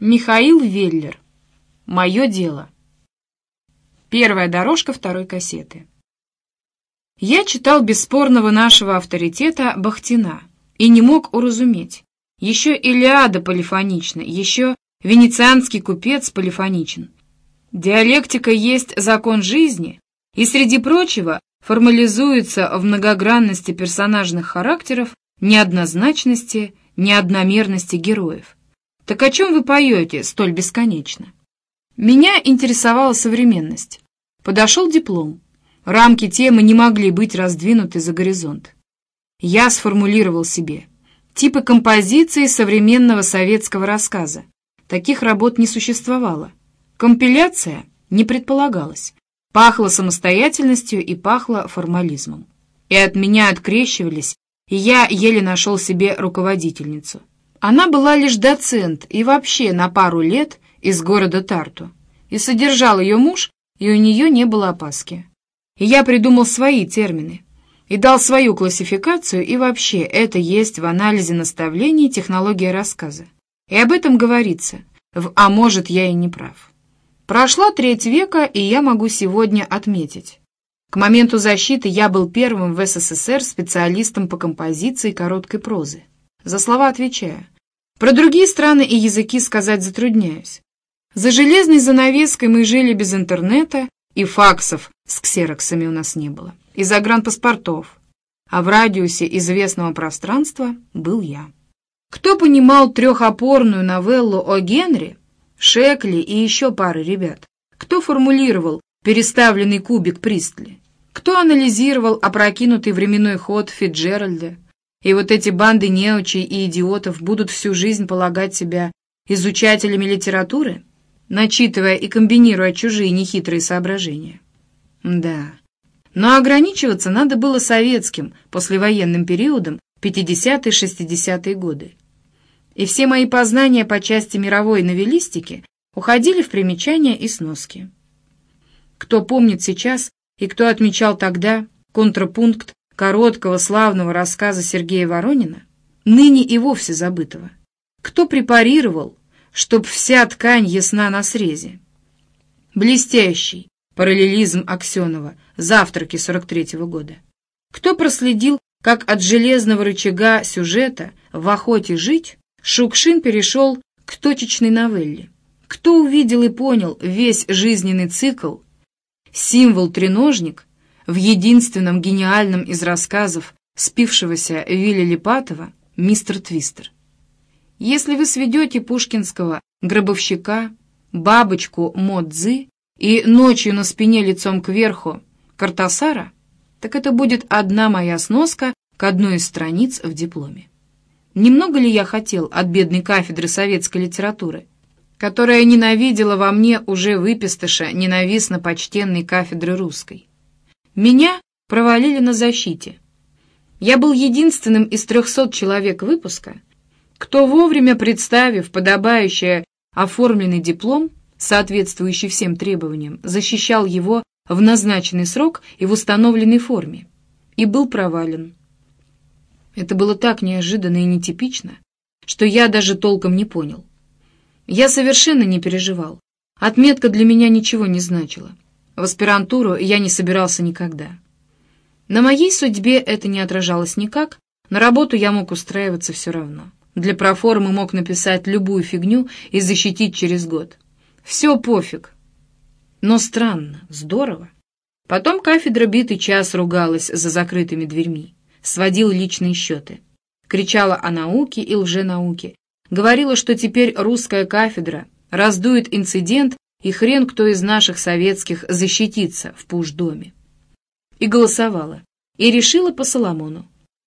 Михаил Веллер. Мое дело. Первая дорожка второй кассеты. Я читал бесспорного нашего авторитета Бахтина и не мог уразуметь. Еще Илиада полифонична, еще венецианский купец полифоничен. Диалектика есть закон жизни, и, среди прочего, формализуется в многогранности персонажных характеров, неоднозначности, неодномерности героев. Так о чем вы поете столь бесконечно? Меня интересовала современность. Подошел диплом. Рамки темы не могли быть раздвинуты за горизонт. Я сформулировал себе типы композиции современного советского рассказа. Таких работ не существовало. Компиляция не предполагалась. Пахло самостоятельностью и пахло формализмом. И от меня открещивались, и я еле нашел себе руководительницу. Она была лишь доцент и вообще на пару лет из города Тарту. И содержал ее муж, и у нее не было опаски. И я придумал свои термины. И дал свою классификацию, и вообще это есть в анализе наставлений технология рассказа. И об этом говорится. В «А может, я и не прав». Прошла треть века, и я могу сегодня отметить. К моменту защиты я был первым в СССР специалистом по композиции короткой прозы. За слова отвечаю. Про другие страны и языки сказать затрудняюсь. За железной занавеской мы жили без интернета, и факсов с ксероксами у нас не было, и загранпаспортов. А в радиусе известного пространства был я. Кто понимал трехопорную новеллу о Генри, Шекли и еще пары ребят? Кто формулировал переставленный кубик Пристли? Кто анализировал опрокинутый временной ход Фитджеральда? И вот эти банды неучей и идиотов будут всю жизнь полагать себя изучателями литературы, начитывая и комбинируя чужие нехитрые соображения. Да, но ограничиваться надо было советским послевоенным периодом 50-60-е годы. И все мои познания по части мировой новеллистики уходили в примечания и сноски. Кто помнит сейчас и кто отмечал тогда контрапункт короткого славного рассказа Сергея Воронина, ныне и вовсе забытого. Кто препарировал, чтоб вся ткань ясна на срезе? Блестящий параллелизм Аксенова «Завтраки» 43-го года. Кто проследил, как от железного рычага сюжета в охоте жить Шукшин перешел к точечной новелле? Кто увидел и понял весь жизненный цикл, символ-треножник в единственном гениальном из рассказов спившегося Вилли Липатова «Мистер Твистер». Если вы сведете пушкинского гробовщика, бабочку Модзы и ночью на спине лицом кверху Картасара, так это будет одна моя сноска к одной из страниц в дипломе. Немного ли я хотел от бедной кафедры советской литературы, которая ненавидела во мне уже выпистыша ненавистно почтенной кафедры русской? Меня провалили на защите. Я был единственным из трехсот человек выпуска, кто вовремя представив подобающее оформленный диплом, соответствующий всем требованиям, защищал его в назначенный срок и в установленной форме, и был провален. Это было так неожиданно и нетипично, что я даже толком не понял. Я совершенно не переживал. Отметка для меня ничего не значила. В аспирантуру я не собирался никогда. На моей судьбе это не отражалось никак, на работу я мог устраиваться все равно. Для проформы мог написать любую фигню и защитить через год. Все пофиг. Но странно, здорово. Потом кафедра битый час ругалась за закрытыми дверьми, сводила личные счеты. Кричала о науке и лженауке. Говорила, что теперь русская кафедра раздует инцидент и хрен кто из наших советских защитится в пуш-доме. И голосовала, и решила по Соломону.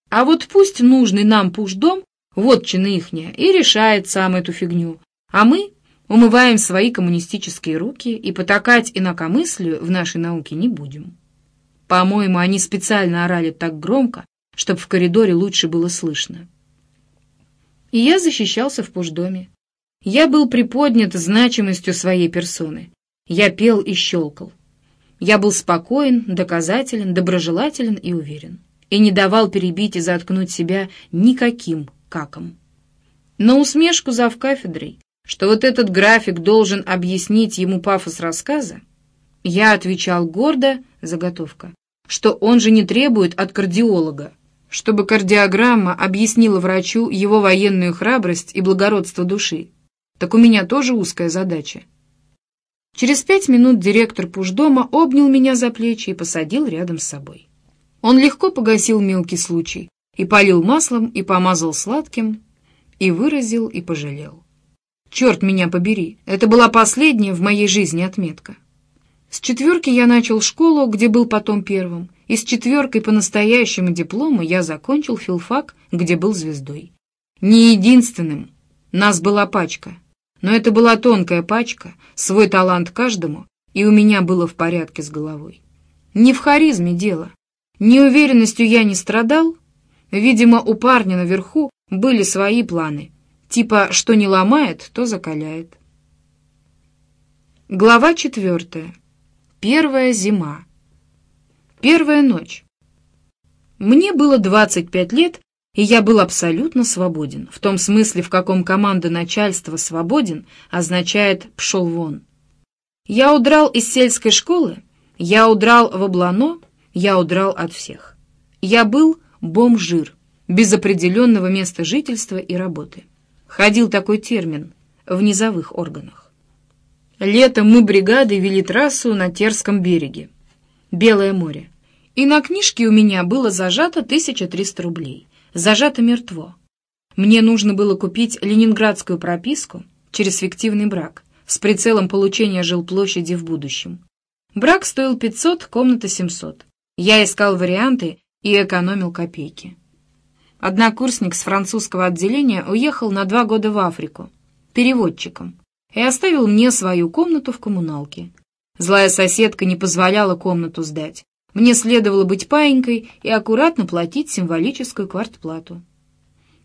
А вот пусть нужный нам пуш-дом, вотчина ихняя, и решает сам эту фигню, а мы умываем свои коммунистические руки и потакать инакомыслию в нашей науке не будем. По-моему, они специально орали так громко, чтобы в коридоре лучше было слышно. И я защищался в пуш-доме. Я был приподнят значимостью своей персоны. Я пел и щелкал. Я был спокоен, доказателен, доброжелателен и уверен. И не давал перебить и заткнуть себя никаким каком. На усмешку зав кафедрой что вот этот график должен объяснить ему пафос рассказа, я отвечал гордо, заготовка, что он же не требует от кардиолога, чтобы кардиограмма объяснила врачу его военную храбрость и благородство души. Так у меня тоже узкая задача. Через пять минут директор пуждома обнял меня за плечи и посадил рядом с собой. Он легко погасил мелкий случай, и полил маслом, и помазал сладким, и выразил, и пожалел. Черт меня побери, это была последняя в моей жизни отметка. С четверки я начал школу, где был потом первым, и с четверкой по настоящему диплому я закончил филфак, где был звездой. Не единственным, нас была пачка, но это была тонкая пачка, свой талант каждому, и у меня было в порядке с головой. Не в харизме дело. Неуверенностью я не страдал, Видимо, у парня наверху были свои планы. Типа, что не ломает, то закаляет. Глава четвертая. Первая зима. Первая ночь. Мне было 25 лет, и я был абсолютно свободен. В том смысле, в каком команда начальства «свободен» означает «пшел вон». Я удрал из сельской школы, я удрал в облано, я удрал от всех. Я был бомжир, без определенного места жительства и работы. Ходил такой термин в низовых органах. Летом мы бригадой вели трассу на Терском береге, Белое море. И на книжке у меня было зажато 1300 рублей. Зажато мертво. Мне нужно было купить ленинградскую прописку через фиктивный брак с прицелом получения жилплощади в будущем. Брак стоил 500, комната 700. Я искал варианты и экономил копейки. Однокурсник с французского отделения уехал на два года в Африку переводчиком и оставил мне свою комнату в коммуналке. Злая соседка не позволяла комнату сдать. Мне следовало быть паинькой и аккуратно платить символическую квартплату.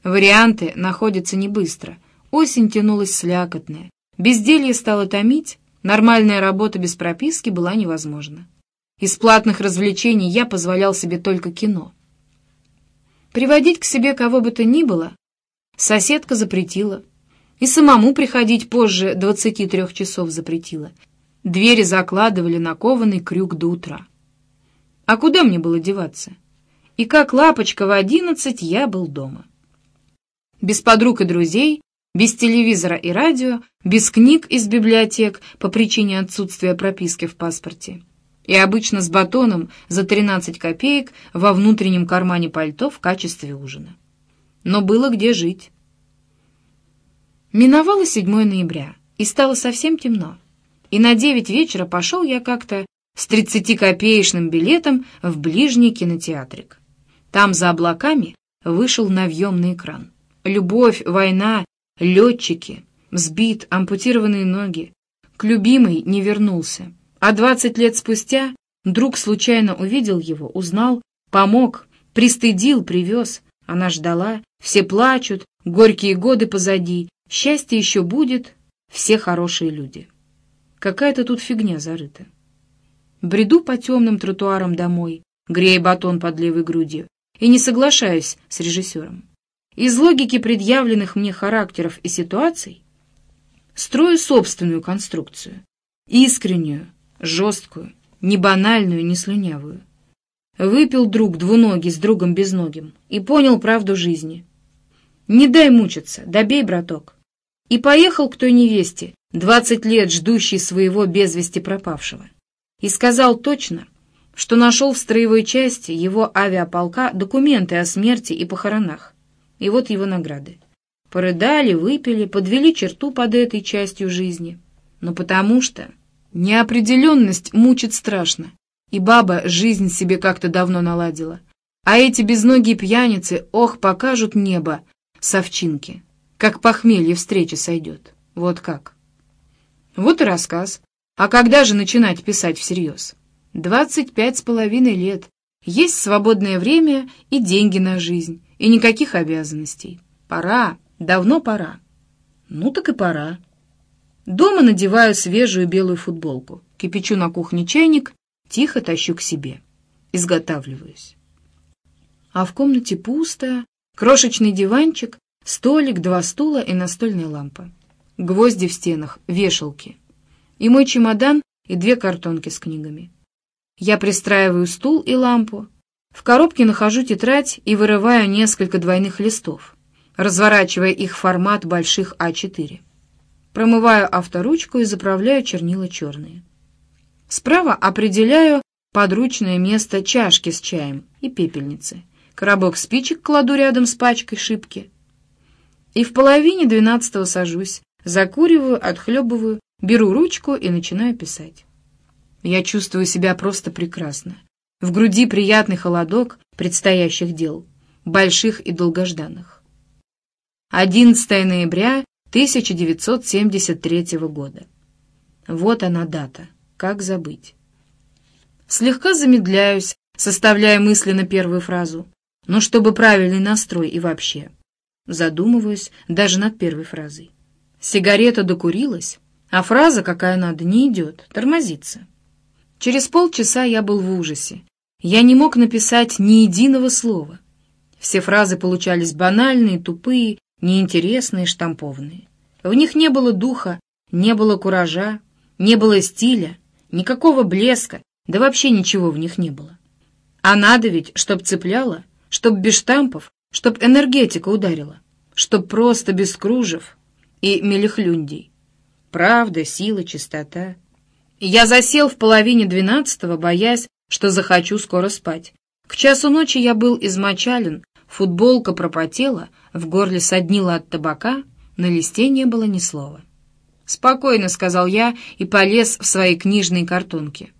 Варианты находятся не быстро. Осень тянулась слякотная. Безделье стало томить, нормальная работа без прописки была невозможна. Из платных развлечений я позволял себе только кино. Приводить к себе кого бы то ни было соседка запретила. И самому приходить позже 23 часов запретила. Двери закладывали на кованый крюк до утра. А куда мне было деваться? И как лапочка в одиннадцать я был дома. Без подруг и друзей, без телевизора и радио, без книг из библиотек по причине отсутствия прописки в паспорте и обычно с батоном за 13 копеек во внутреннем кармане пальто в качестве ужина. Но было где жить. Миновало 7 ноября, и стало совсем темно. И на 9 вечера пошел я как-то с 30-копеечным билетом в ближний кинотеатрик. Там за облаками вышел навьемный экран. Любовь, война, летчики, сбит, ампутированные ноги. К любимой не вернулся. А двадцать лет спустя друг случайно увидел его, узнал, помог, пристыдил, привез. Она ждала, все плачут, горькие годы позади, счастье еще будет, все хорошие люди. Какая-то тут фигня зарыта. Бреду по темным тротуарам домой, грея батон под левой грудью, и не соглашаюсь с режиссером. Из логики предъявленных мне характеров и ситуаций строю собственную конструкцию, искреннюю, жесткую, не банальную, не слюнявую. Выпил друг двуногий с другом безногим и понял правду жизни. Не дай мучиться, добей, браток. И поехал к той невесте, двадцать лет ждущей своего без вести пропавшего. И сказал точно, что нашел в строевой части его авиаполка документы о смерти и похоронах. И вот его награды. Порыдали, выпили, подвели черту под этой частью жизни. Но потому что Неопределенность мучит страшно, и баба жизнь себе как-то давно наладила. А эти безногие пьяницы, ох, покажут небо, совчинки, как похмелье встречи сойдет. Вот как. Вот и рассказ. А когда же начинать писать всерьез? Двадцать пять с половиной лет. Есть свободное время и деньги на жизнь, и никаких обязанностей. Пора, давно пора. Ну так и пора. Дома надеваю свежую белую футболку, кипячу на кухне чайник, тихо тащу к себе. Изготавливаюсь. А в комнате пусто, крошечный диванчик, столик, два стула и настольная лампа. гвозди в стенах, вешалки. И мой чемодан, и две картонки с книгами. Я пристраиваю стул и лампу. В коробке нахожу тетрадь и вырываю несколько двойных листов, разворачивая их в формат больших А4. Промываю авторучку и заправляю чернила черные. Справа определяю подручное место чашки с чаем и пепельницы. Коробок спичек кладу рядом с пачкой шипки. И в половине двенадцатого сажусь, закуриваю, отхлебываю, беру ручку и начинаю писать. Я чувствую себя просто прекрасно. В груди приятный холодок предстоящих дел, больших и долгожданных. 11 ноября 1973 года. Вот она дата. Как забыть? Слегка замедляюсь, составляя мысленно первую фразу. Но чтобы правильный настрой и вообще. Задумываюсь даже над первой фразой. Сигарета докурилась, а фраза, какая надо, не идет, тормозится. Через полчаса я был в ужасе. Я не мог написать ни единого слова. Все фразы получались банальные, тупые, неинтересные, штампованные. В них не было духа, не было куража, не было стиля, никакого блеска, да вообще ничего в них не было. А надо ведь, чтоб цепляло, чтоб без штампов, чтоб энергетика ударила, чтоб просто без кружев и мелехлюндей. Правда, сила, чистота. Я засел в половине двенадцатого, боясь, что захочу скоро спать. К часу ночи я был измочален, футболка пропотела, в горле соднила от табака, на листе не было ни слова. «Спокойно», — сказал я и полез в свои книжные картонки.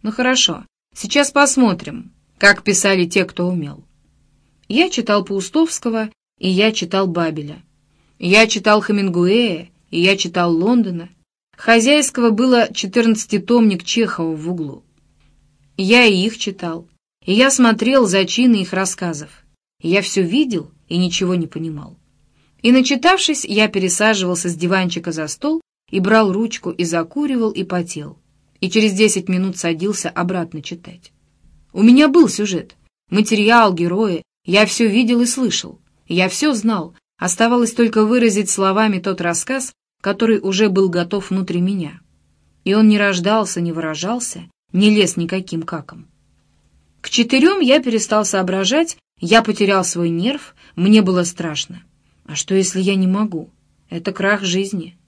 Ну хорошо, сейчас посмотрим, как писали те, кто умел. Я читал Паустовского, и я читал Бабеля. Я читал Хемингуэя, и я читал Лондона. Хозяйского было четырнадцатитомник Чехова в углу. Я и их читал, и я смотрел за чины их рассказов. я все видел и ничего не понимал. И, начитавшись, я пересаживался с диванчика за стол и брал ручку и закуривал и потел и через десять минут садился обратно читать. У меня был сюжет, материал, герои, я все видел и слышал, я все знал, оставалось только выразить словами тот рассказ, который уже был готов внутри меня. И он не рождался, не выражался, не лез никаким каком. К четырем я перестал соображать, я потерял свой нерв, мне было страшно. А что, если я не могу? Это крах жизни.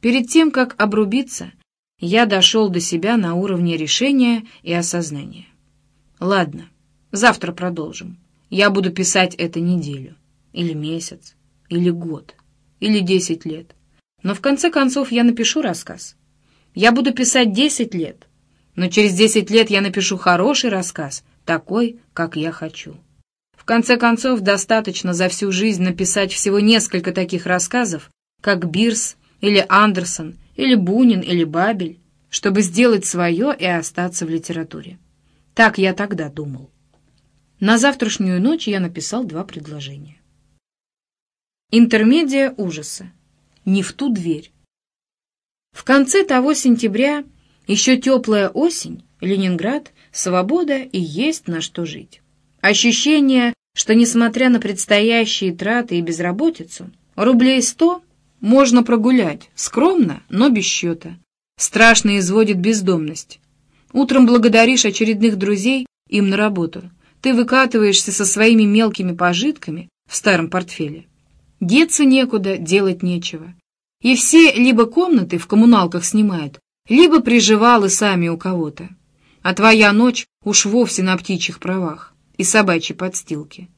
Перед тем, как обрубиться, я дошел до себя на уровне решения и осознания. Ладно, завтра продолжим. Я буду писать это неделю, или месяц, или год, или десять лет. Но в конце концов я напишу рассказ. Я буду писать десять лет, но через десять лет я напишу хороший рассказ, такой, как я хочу. В конце концов, достаточно за всю жизнь написать всего несколько таких рассказов, как Бирс или Андерсон или Бунин, или Бабель, чтобы сделать свое и остаться в литературе. Так я тогда думал. На завтрашнюю ночь я написал два предложения. Интермедия ужаса. Не в ту дверь. В конце того сентября, еще теплая осень, Ленинград, свобода и есть на что жить. Ощущение, что, несмотря на предстоящие траты и безработицу, рублей сто можно прогулять, скромно, но без счета. Страшно изводит бездомность. Утром благодаришь очередных друзей им на работу. Ты выкатываешься со своими мелкими пожитками в старом портфеле. Деться некуда, делать нечего. И все либо комнаты в коммуналках снимают, либо приживалы сами у кого-то. А твоя ночь уж вовсе на птичьих правах и собачьей подстилке.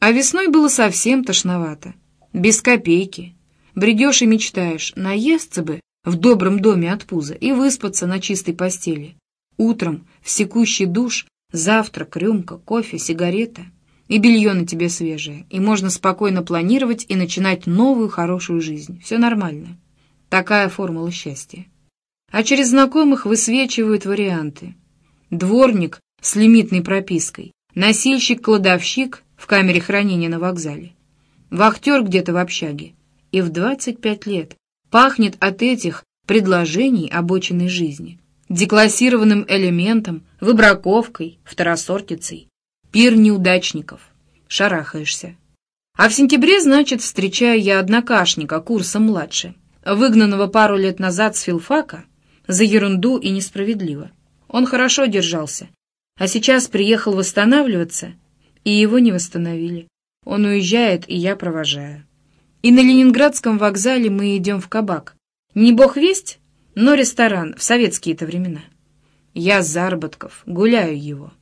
А весной было совсем тошновато. Без копейки. Бредешь и мечтаешь, наесться бы в добром доме от пуза и выспаться на чистой постели. Утром в секущий душ, завтрак, рюмка, кофе, сигарета. И белье на тебе свежее, и можно спокойно планировать и начинать новую хорошую жизнь. Все нормально. Такая формула счастья. А через знакомых высвечивают варианты. Дворник с лимитной пропиской, носильщик-кладовщик в камере хранения на вокзале, вахтер где-то в общаге, и в 25 лет пахнет от этих предложений обочиной жизни, деклассированным элементом, выбраковкой, второсортицей, пир неудачников. Шарахаешься. А в сентябре, значит, встречаю я однокашника, курсом младше. выгнанного пару лет назад с филфака, за ерунду и несправедливо. Он хорошо держался, а сейчас приехал восстанавливаться, и его не восстановили. Он уезжает, и я провожаю. И на Ленинградском вокзале мы идем в кабак. Не бог весть, но ресторан в советские-то времена. Я с заработков, гуляю его.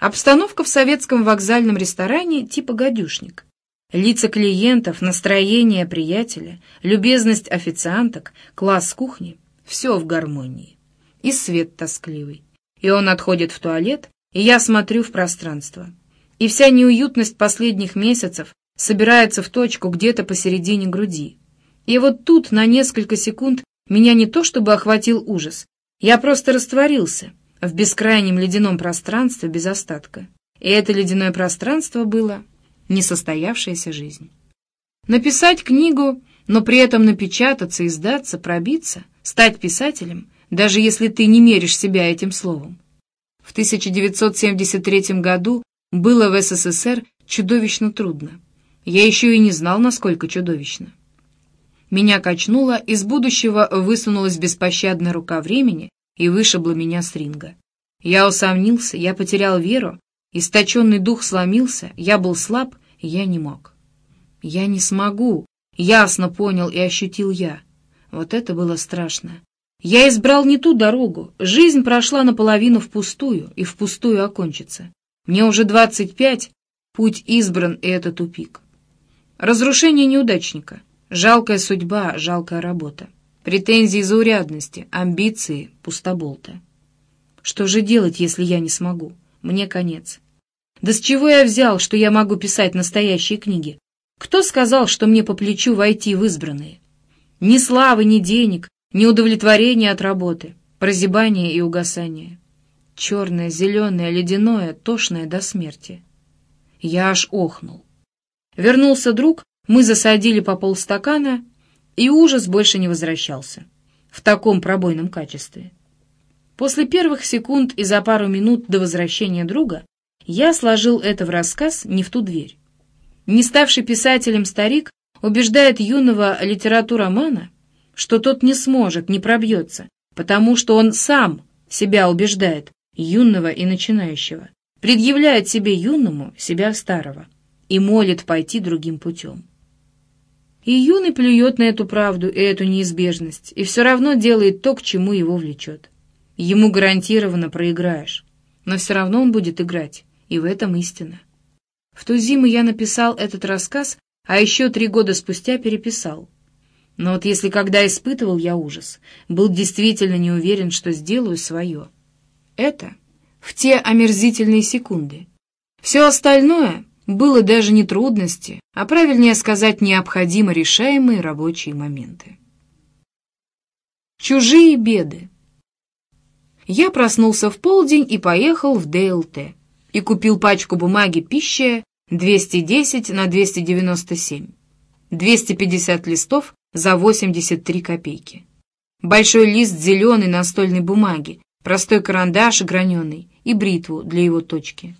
Обстановка в советском вокзальном ресторане типа гадюшник. Лица клиентов, настроение приятеля, любезность официанток, класс кухни — все в гармонии. И свет тоскливый. И он отходит в туалет, и я смотрю в пространство. И вся неуютность последних месяцев собирается в точку где-то посередине груди. И вот тут на несколько секунд меня не то чтобы охватил ужас, я просто растворился в бескрайнем ледяном пространстве без остатка. И это ледяное пространство было несостоявшаяся жизнь. Написать книгу, но при этом напечататься, издаться, пробиться, стать писателем, даже если ты не меришь себя этим словом. В 1973 году было в СССР чудовищно трудно. Я еще и не знал, насколько чудовищно. Меня качнуло, из будущего высунулась беспощадная рука времени и вышибла меня с ринга. Я усомнился, я потерял веру, источенный дух сломился, я был слаб, и я не мог. «Я не смогу», — ясно понял и ощутил я. Вот это было страшно. Я избрал не ту дорогу, жизнь прошла наполовину впустую и впустую окончится. Мне уже двадцать пять, путь избран, и это тупик. Разрушение неудачника, жалкая судьба, жалкая работа, претензии заурядности, амбиции, пустоболта. Что же делать, если я не смогу? Мне конец. Да с чего я взял, что я могу писать настоящие книги? Кто сказал, что мне по плечу войти в избранные? Ни славы, ни денег, ни удовлетворения от работы, прозябание и угасание. Черное, зеленое, ледяное, тошное до смерти. Я аж охнул. Вернулся друг, мы засадили по полстакана, и ужас больше не возвращался. В таком пробойном качестве. После первых секунд и за пару минут до возвращения друга я сложил это в рассказ не в ту дверь. Не ставший писателем старик убеждает юного литературомана, что тот не сможет, не пробьется, потому что он сам себя убеждает, юного и начинающего, предъявляет себе юному себя старого и молит пойти другим путем. И юный плюет на эту правду и эту неизбежность, и все равно делает то, к чему его влечет. Ему гарантированно проиграешь, но все равно он будет играть, и в этом истина. В ту зиму я написал этот рассказ, а еще три года спустя переписал. Но вот если когда испытывал я ужас, был действительно не уверен, что сделаю свое. Это в те омерзительные секунды. Все остальное было даже не трудности, а правильнее сказать, необходимо решаемые рабочие моменты. Чужие беды. Я проснулся в полдень и поехал в ДЛТ и купил пачку бумаги пищи 210 на 297. 250 листов за 83 копейки. Большой лист зеленой настольной бумаги, простой карандаш граненый и бритву для его точки.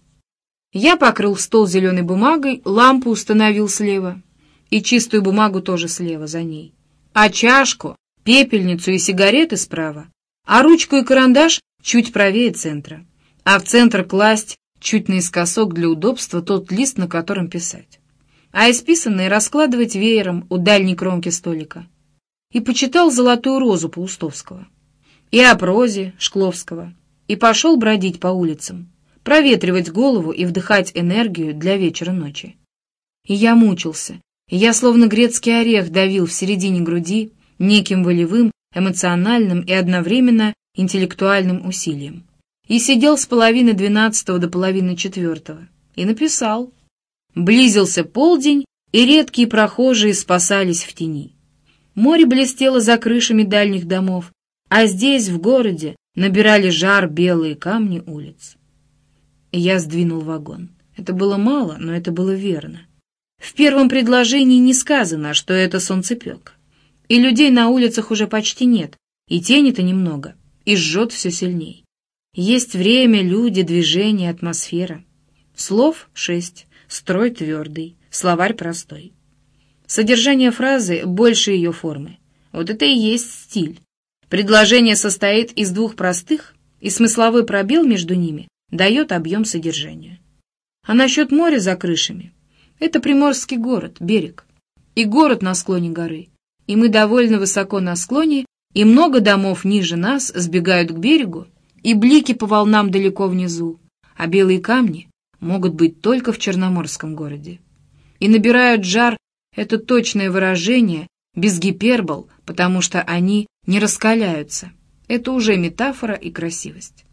Я покрыл стол зеленой бумагой, лампу установил слева, и чистую бумагу тоже слева за ней. А чашку, пепельницу и сигареты справа, а ручку и карандаш чуть правее центра. А в центр класть чуть наискосок для удобства тот лист, на котором писать. А исписанные раскладывать веером у дальней кромки столика. И почитал «Золотую розу» Паустовского. И о прозе Шкловского. И пошел бродить по улицам проветривать голову и вдыхать энергию для вечера-ночи. И я мучился, и я словно грецкий орех давил в середине груди неким волевым, эмоциональным и одновременно интеллектуальным усилием. И сидел с половины двенадцатого до половины четвертого. И написал. Близился полдень, и редкие прохожие спасались в тени. Море блестело за крышами дальних домов, а здесь, в городе, набирали жар белые камни улиц. Я сдвинул вагон. Это было мало, но это было верно. В первом предложении не сказано, что это солнцепек. И людей на улицах уже почти нет, и тени-то немного, и жжет все сильней. Есть время, люди, движение, атмосфера. Слов шесть, строй твердый, словарь простой. Содержание фразы больше ее формы. Вот это и есть стиль. Предложение состоит из двух простых, и смысловой пробел между ними дает объем содержания. А насчет моря за крышами — это приморский город, берег. И город на склоне горы. И мы довольно высоко на склоне, и много домов ниже нас сбегают к берегу, и блики по волнам далеко внизу, а белые камни могут быть только в Черноморском городе. И набирают жар — это точное выражение, без гипербол, потому что они не раскаляются. Это уже метафора и красивость.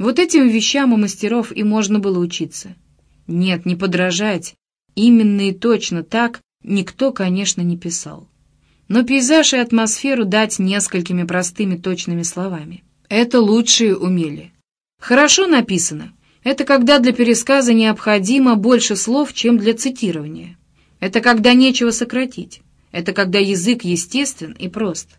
Вот этим вещам у мастеров и можно было учиться. Нет, не подражать. Именно и точно так никто, конечно, не писал. Но пейзаж и атмосферу дать несколькими простыми точными словами. Это лучшие умели. Хорошо написано. Это когда для пересказа необходимо больше слов, чем для цитирования. Это когда нечего сократить. Это когда язык естествен и прост.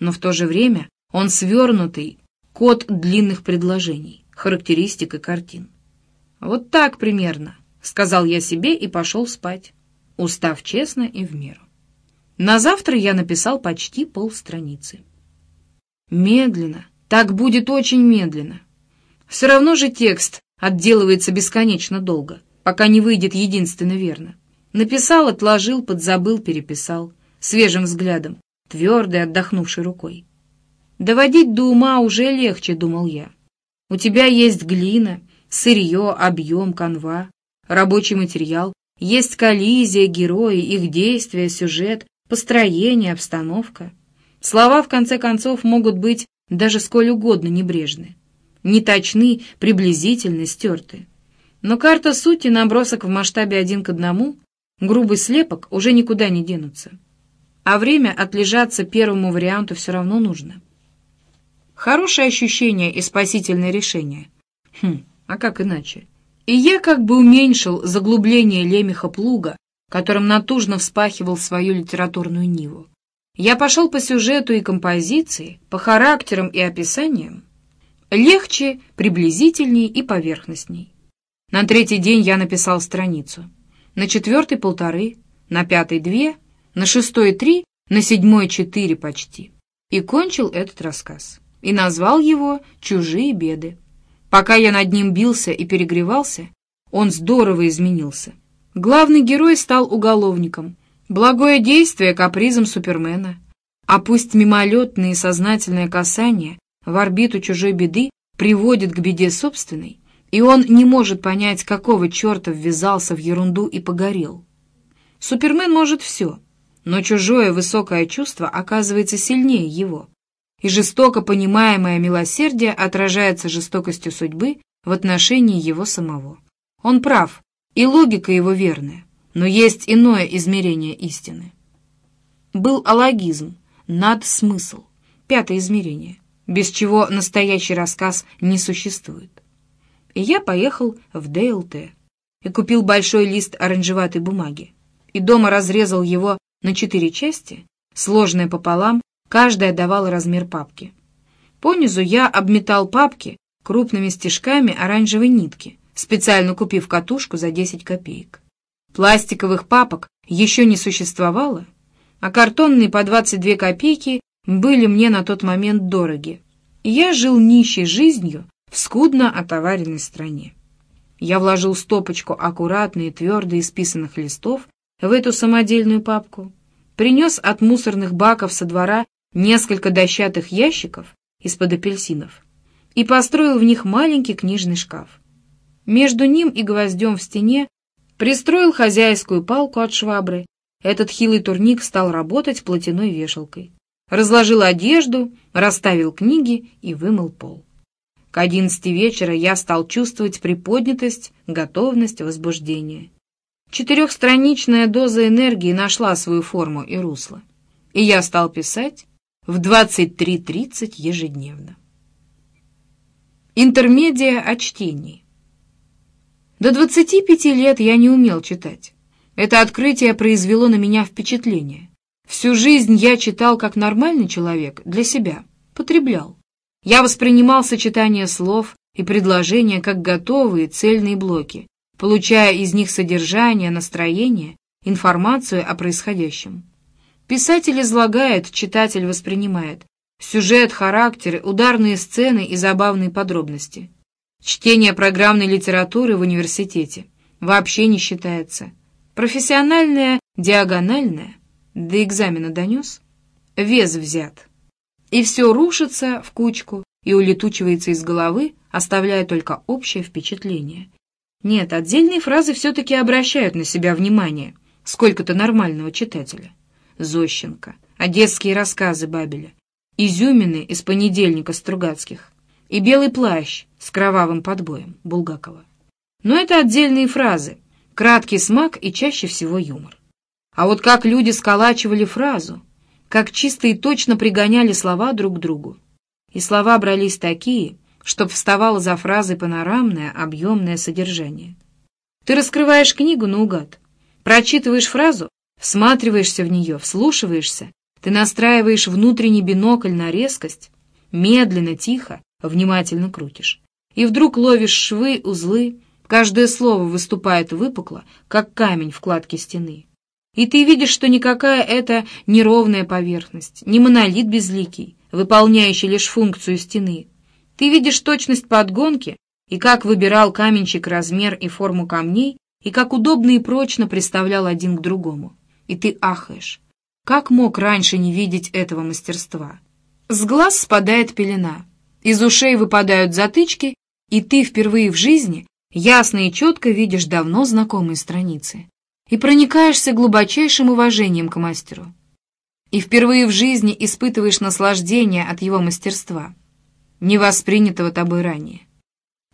Но в то же время он свернутый, код длинных предложений, характеристик и картин. «Вот так примерно», — сказал я себе и пошел спать, устав честно и в меру. На завтра я написал почти полстраницы. Медленно, так будет очень медленно. Все равно же текст отделывается бесконечно долго, пока не выйдет единственно верно. Написал, отложил, подзабыл, переписал, свежим взглядом, твердой, отдохнувшей рукой. Доводить до ума уже легче, думал я. У тебя есть глина, сырье, объем, канва, рабочий материал, есть коллизия, герои, их действия, сюжет, построение, обстановка. Слова, в конце концов, могут быть даже сколь угодно небрежны, неточны, приблизительны, стерты. Но карта сути, набросок в масштабе один к одному, грубый слепок уже никуда не денутся. А время отлежаться первому варианту все равно нужно. Хорошее ощущение и спасительное решение. Хм, а как иначе? И я как бы уменьшил заглубление лемеха плуга, которым натужно вспахивал свою литературную ниву. Я пошел по сюжету и композиции, по характерам и описаниям. Легче, приблизительней и поверхностней. На третий день я написал страницу. На четвертый — полторы, на пятый — две, на шестой — три, на седьмой — четыре почти. И кончил этот рассказ. И назвал его «Чужие беды». Пока я над ним бился и перегревался, он здорово изменился. Главный герой стал уголовником — Благое действие капризом Супермена. А пусть мимолетные сознательные касания в орбиту чужой беды приводят к беде собственной, и он не может понять, какого черта ввязался в ерунду и погорел. Супермен может все, но чужое высокое чувство оказывается сильнее его, и жестоко понимаемое милосердие отражается жестокостью судьбы в отношении его самого. Он прав, и логика его верная. Но есть иное измерение истины. Был алогизм, надсмысл, пятое измерение, без чего настоящий рассказ не существует. И я поехал в ДЛТ и купил большой лист оранжеватой бумаги, и дома разрезал его на четыре части, сложные пополам, каждая давала размер папки. Понизу я обметал папки крупными стежками оранжевой нитки, специально купив катушку за 10 копеек. Пластиковых папок еще не существовало, а картонные по 22 копейки были мне на тот момент дороги. я жил нищей жизнью в скудно отоваренной стране. Я вложил стопочку аккуратно и твердо листов в эту самодельную папку, принес от мусорных баков со двора несколько дощатых ящиков из-под апельсинов и построил в них маленький книжный шкаф. Между ним и гвоздем в стене Пристроил хозяйскую палку от швабры. Этот хилый турник стал работать платяной вешалкой. Разложил одежду, расставил книги и вымыл пол. К одиннадцати вечера я стал чувствовать приподнятость, готовность, возбуждение. Четырехстраничная доза энергии нашла свою форму и русло. И я стал писать в 23.30 ежедневно. Интермедия о чтении. До 25 лет я не умел читать. Это открытие произвело на меня впечатление. Всю жизнь я читал как нормальный человек, для себя, потреблял. Я воспринимал сочетание слов и предложения как готовые цельные блоки, получая из них содержание, настроение, информацию о происходящем. Писатель излагает, читатель воспринимает. Сюжет, характеры, ударные сцены и забавные подробности. Чтение программной литературы в университете вообще не считается. Профессиональное, диагональное, до экзамена донес, вес взят. И все рушится в кучку и улетучивается из головы, оставляя только общее впечатление. Нет, отдельные фразы все-таки обращают на себя внимание, сколько-то нормального читателя. Зощенко, одесские рассказы Бабеля, изюмины из понедельника Стругацких и белый плащ с кровавым подбоем Булгакова. Но это отдельные фразы, краткий смак и чаще всего юмор. А вот как люди сколачивали фразу, как чисто и точно пригоняли слова друг к другу. И слова брались такие, чтоб вставало за фразой панорамное, объемное содержание. Ты раскрываешь книгу наугад, прочитываешь фразу, всматриваешься в нее, вслушиваешься, ты настраиваешь внутренний бинокль на резкость, медленно, тихо, внимательно крутишь. И вдруг ловишь швы, узлы, каждое слово выступает выпукло, как камень в кладке стены. И ты видишь, что никакая это не ровная поверхность, не монолит безликий, выполняющий лишь функцию стены. Ты видишь точность подгонки и как выбирал каменщик размер и форму камней, и как удобно и прочно представлял один к другому. И ты ахаешь. Как мог раньше не видеть этого мастерства? С глаз спадает пелена, из ушей выпадают затычки, и ты впервые в жизни ясно и четко видишь давно знакомые страницы и проникаешься глубочайшим уважением к мастеру. И впервые в жизни испытываешь наслаждение от его мастерства, не воспринятого тобой ранее.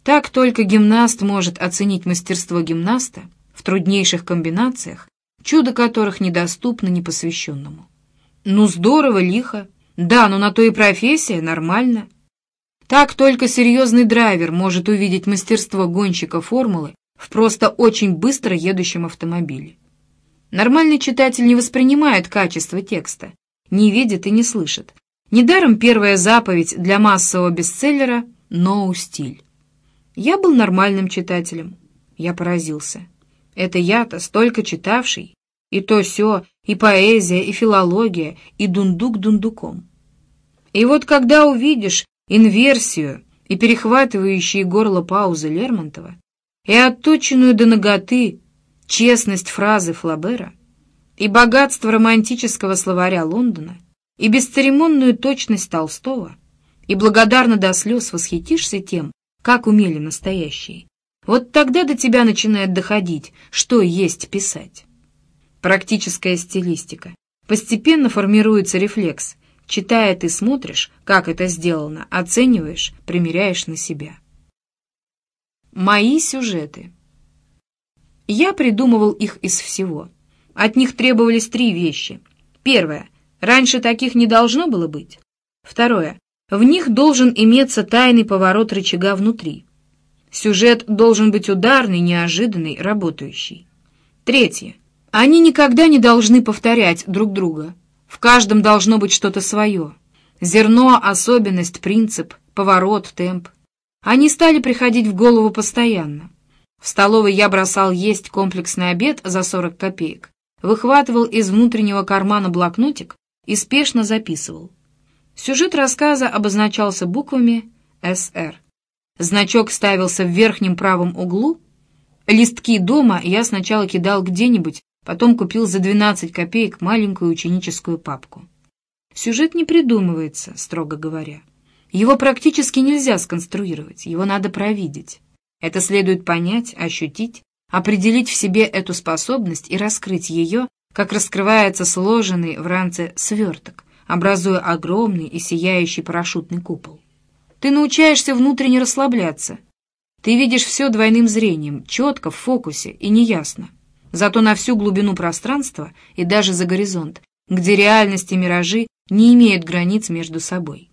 Так только гимнаст может оценить мастерство гимнаста в труднейших комбинациях, чудо которых недоступно непосвященному. Ну, здорово, лихо. Да, но на то и профессия, нормально. Так только серьезный драйвер может увидеть мастерство гонщика формулы в просто очень быстро едущем автомобиле. Нормальный читатель не воспринимает качество текста, не видит и не слышит. Недаром первая заповедь для массового бестселлера «Ноу стиль». Я был нормальным читателем. Я поразился. Это я-то, столько читавший, и то все, и поэзия, и филология, и дундук дундуком. И вот когда увидишь инверсию и перехватывающие горло паузы Лермонтова, и отточенную до ноготы честность фразы Флабера, и богатство романтического словаря Лондона, и бесцеремонную точность Толстого, и благодарно до слез восхитишься тем, как умели настоящие. Вот тогда до тебя начинает доходить, что есть писать. Практическая стилистика. Постепенно формируется рефлекс. Читая, ты смотришь, как это сделано, оцениваешь, примеряешь на себя. Мои сюжеты. Я придумывал их из всего. От них требовались три вещи. Первое. Раньше таких не должно было быть. Второе. В них должен иметься тайный поворот рычага внутри. Сюжет должен быть ударный, неожиданный, работающий. Третье. Они никогда не должны повторять друг друга. В каждом должно быть что-то свое. Зерно, особенность, принцип, поворот, темп. Они стали приходить в голову постоянно. В столовой я бросал есть комплексный обед за 40 копеек, выхватывал из внутреннего кармана блокнотик и спешно записывал. Сюжет рассказа обозначался буквами «СР». Значок ставился в верхнем правом углу. Листки дома я сначала кидал где-нибудь, потом купил за 12 копеек маленькую ученическую папку. Сюжет не придумывается, строго говоря. Его практически нельзя сконструировать, его надо провидеть. Это следует понять, ощутить, определить в себе эту способность и раскрыть ее, как раскрывается сложенный в ранце сверток, образуя огромный и сияющий парашютный купол. Ты научаешься внутренне расслабляться. Ты видишь все двойным зрением, четко, в фокусе и неясно. Зато на всю глубину пространства и даже за горизонт, где реальность и миражи не имеют границ между собой.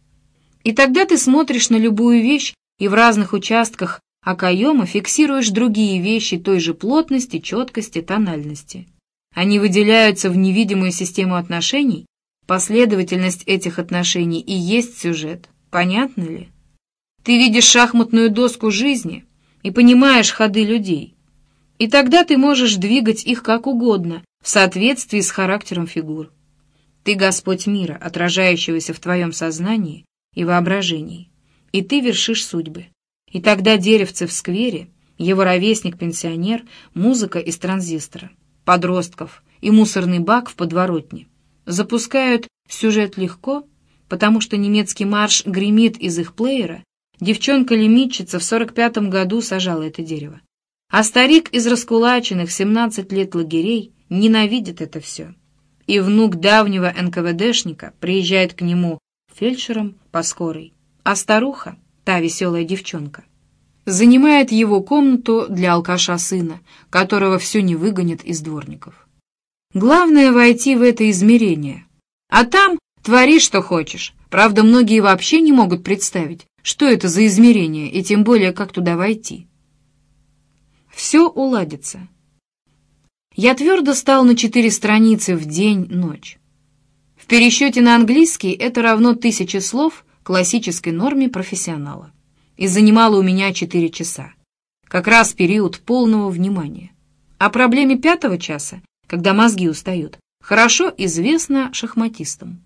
И тогда ты смотришь на любую вещь и в разных участках окоема фиксируешь другие вещи той же плотности, четкости, тональности. Они выделяются в невидимую систему отношений, последовательность этих отношений и есть сюжет. Понятно ли? Ты видишь шахматную доску жизни и понимаешь ходы людей. И тогда ты можешь двигать их как угодно, в соответствии с характером фигур. Ты Господь мира, отражающегося в твоем сознании и воображении, и ты вершишь судьбы. И тогда деревце в сквере, его ровесник-пенсионер, музыка из транзистора, подростков и мусорный бак в подворотне запускают сюжет легко, потому что немецкий марш гремит из их плеера, девчонка-лимитчица в 45-м году сажала это дерево. А старик из раскулаченных 17 лет лагерей ненавидит это все. И внук давнего НКВДшника приезжает к нему фельдшером по скорой, а старуха, та веселая девчонка, занимает его комнату для алкаша сына, которого все не выгонят из дворников. Главное — войти в это измерение, а там твори, что хочешь. Правда, многие вообще не могут представить, что это за измерение, и тем более, как туда войти. Все уладится. Я твердо стал на четыре страницы в день-ночь. В пересчете на английский это равно тысяче слов классической норме профессионала. И занимало у меня четыре часа. Как раз период полного внимания. О проблеме пятого часа, когда мозги устают, хорошо известно шахматистам.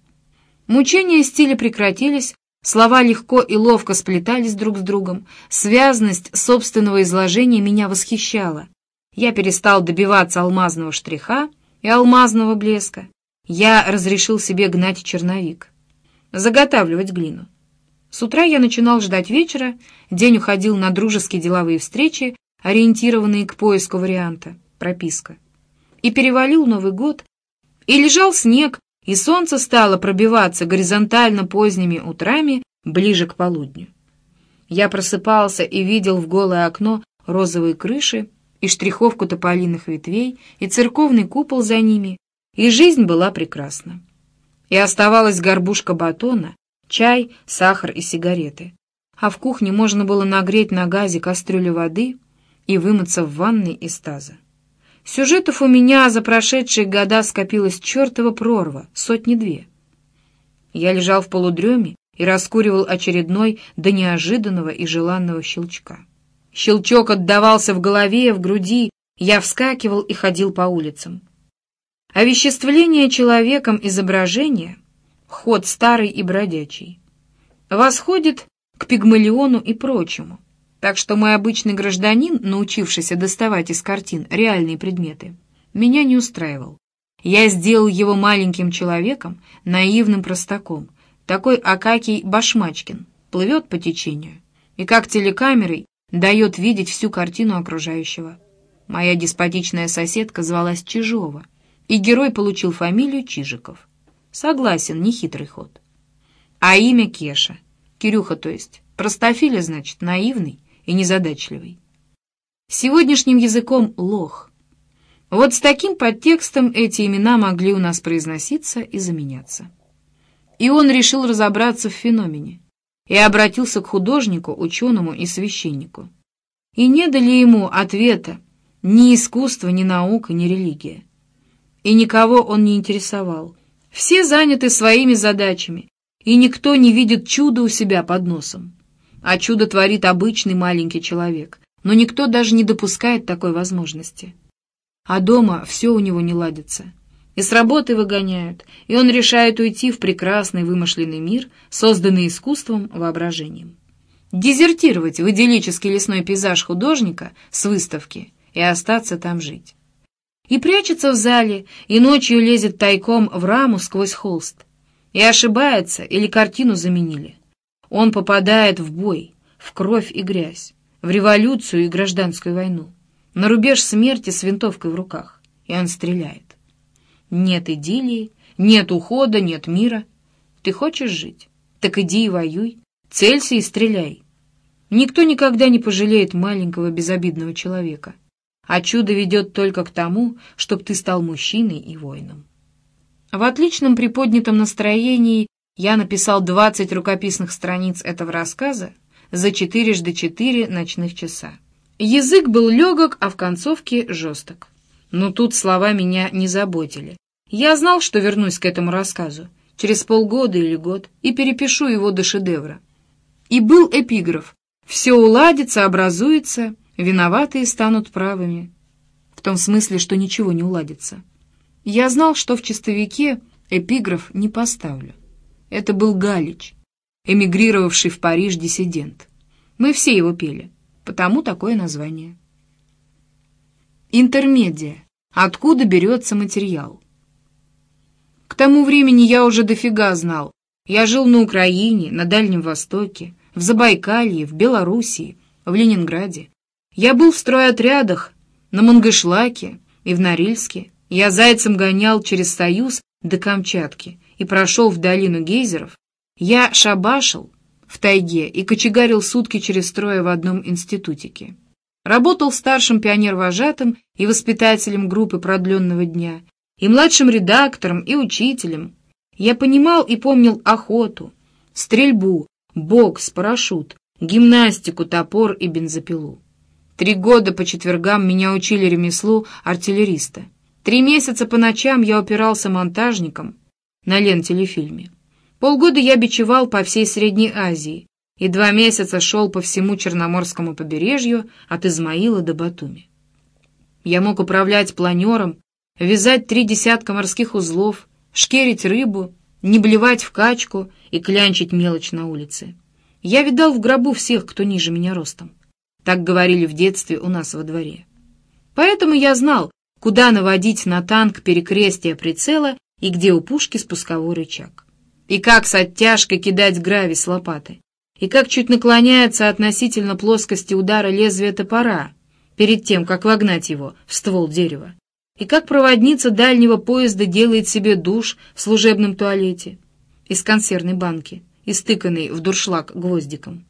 Мучения стиля прекратились, слова легко и ловко сплетались друг с другом, связность собственного изложения меня восхищала. Я перестал добиваться алмазного штриха и алмазного блеска. Я разрешил себе гнать черновик, заготавливать глину. С утра я начинал ждать вечера, день уходил на дружеские деловые встречи, ориентированные к поиску варианта, прописка. И перевалил Новый год, и лежал снег, и солнце стало пробиваться горизонтально поздними утрами ближе к полудню. Я просыпался и видел в голое окно розовые крыши и штриховку тополиных ветвей, и церковный купол за ними, и жизнь была прекрасна. И оставалась горбушка батона, чай, сахар и сигареты. А в кухне можно было нагреть на газе кастрюлю воды и вымыться в ванной из таза. Сюжетов у меня за прошедшие года скопилась чертова прорва, сотни-две. Я лежал в полудреме и раскуривал очередной до неожиданного и желанного щелчка. Щелчок отдавался в голове, в груди, я вскакивал и ходил по улицам. Овеществление человеком изображения — ход старый и бродячий. Восходит к пигмалиону и прочему. Так что мой обычный гражданин, научившийся доставать из картин реальные предметы, меня не устраивал. Я сделал его маленьким человеком, наивным простаком. Такой Акакий Башмачкин плывет по течению и как телекамерой дает видеть всю картину окружающего. Моя деспотичная соседка звалась Чижова, и герой получил фамилию Чижиков. Согласен, нехитрый ход. А имя Кеша, Кирюха то есть, простофиля, значит, наивный и незадачливый. Сегодняшним языком лох. Вот с таким подтекстом эти имена могли у нас произноситься и заменяться. И он решил разобраться в феномене и обратился к художнику, ученому и священнику. И не дали ему ответа ни искусство, ни наука, ни религия. И никого он не интересовал. Все заняты своими задачами, и никто не видит чуда у себя под носом а чудо творит обычный маленький человек, но никто даже не допускает такой возможности. А дома все у него не ладится. И с работы выгоняют, и он решает уйти в прекрасный вымышленный мир, созданный искусством, воображением. Дезертировать в идиллический лесной пейзаж художника с выставки и остаться там жить. И прячется в зале, и ночью лезет тайком в раму сквозь холст. И ошибается, или картину заменили. Он попадает в бой, в кровь и грязь, в революцию и гражданскую войну, на рубеж смерти с винтовкой в руках, и он стреляет. Нет идиллии, нет ухода, нет мира. Ты хочешь жить? Так иди и воюй, целься и стреляй. Никто никогда не пожалеет маленького безобидного человека, а чудо ведет только к тому, чтобы ты стал мужчиной и воином. В отличном приподнятом настроении я написал 20 рукописных страниц этого рассказа за четырежды четыре ночных часа. Язык был легок, а в концовке жесток. Но тут слова меня не заботили. Я знал, что вернусь к этому рассказу через полгода или год и перепишу его до шедевра. И был эпиграф «Все уладится, образуется, виноватые станут правыми». В том смысле, что ничего не уладится. Я знал, что в чистовике Эпиграф не поставлю. Это был Галич, эмигрировавший в Париж диссидент. Мы все его пели, потому такое название. Интермедия. Откуда берется материал? К тому времени я уже дофига знал. Я жил на Украине, на Дальнем Востоке, в Забайкалье, в Белоруссии, в Ленинграде. Я был в стройотрядах на Мангышлаке и в Норильске. Я зайцем гонял через Союз до Камчатки и прошел в долину гейзеров. Я шабашил в тайге и кочегарил сутки через строя в одном институтике. Работал старшим пионер-вожатым и воспитателем группы продленного дня, и младшим редактором, и учителем. Я понимал и помнил охоту, стрельбу, бокс, парашют, гимнастику, топор и бензопилу. Три года по четвергам меня учили ремеслу артиллериста. Три месяца по ночам я упирался монтажником на лентелефильме. Полгода я бичевал по всей Средней Азии и два месяца шел по всему Черноморскому побережью от Измаила до Батуми. Я мог управлять планером, вязать три десятка морских узлов, шкерить рыбу, не блевать в качку и клянчить мелочь на улице. Я видал в гробу всех, кто ниже меня ростом. Так говорили в детстве у нас во дворе. Поэтому я знал, куда наводить на танк перекрестие прицела и где у пушки спусковой рычаг. И как с оттяжкой кидать гравий с лопаты. И как чуть наклоняется относительно плоскости удара лезвия топора перед тем, как вогнать его в ствол дерева и как проводница дальнего поезда делает себе душ в служебном туалете из консервной банки, истыканной в дуршлаг гвоздиком,